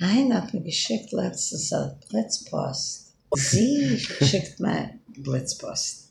Einer hat mir geschickt letztens eine äh, Blitzpost. Sie schickt mir Blitzpost.